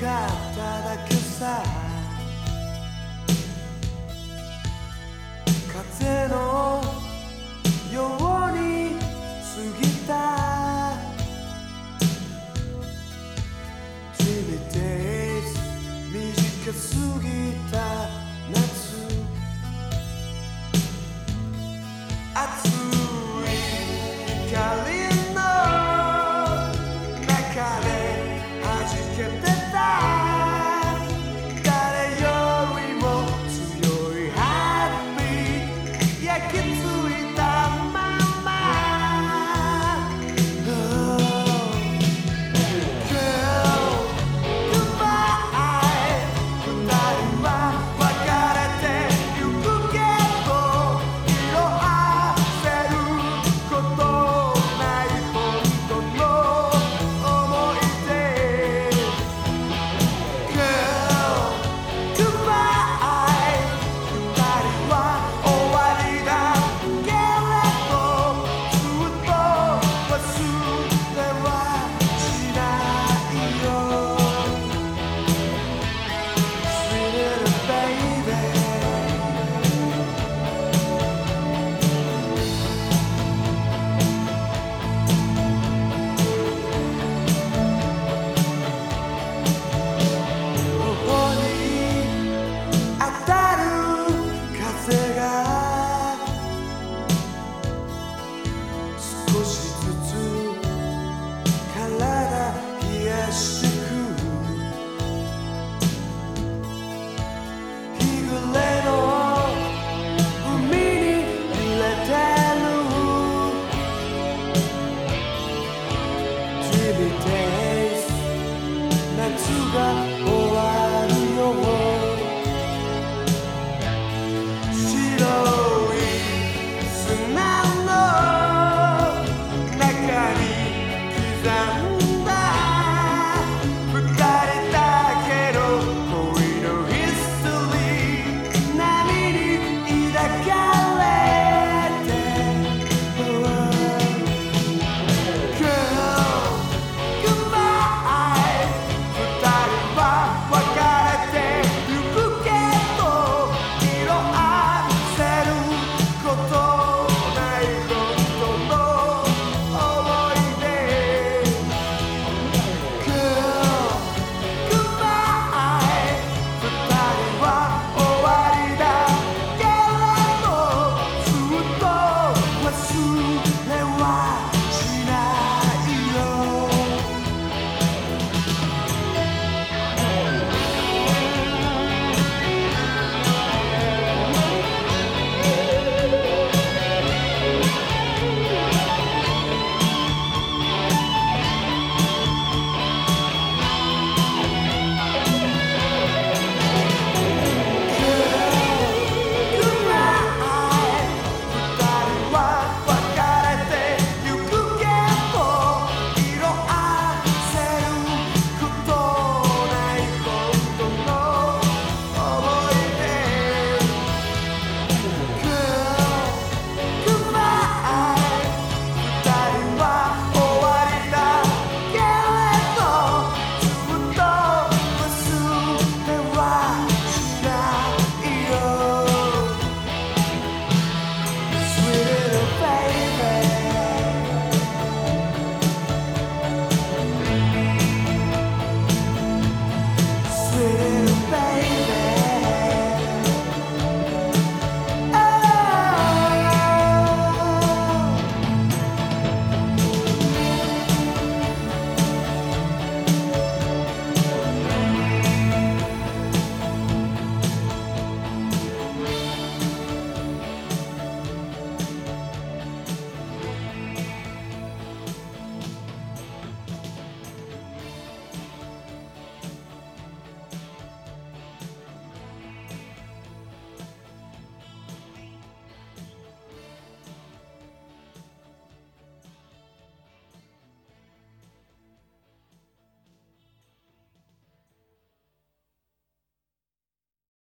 かっただけさ。風のように過ぎた。君で短すぎた夏。暑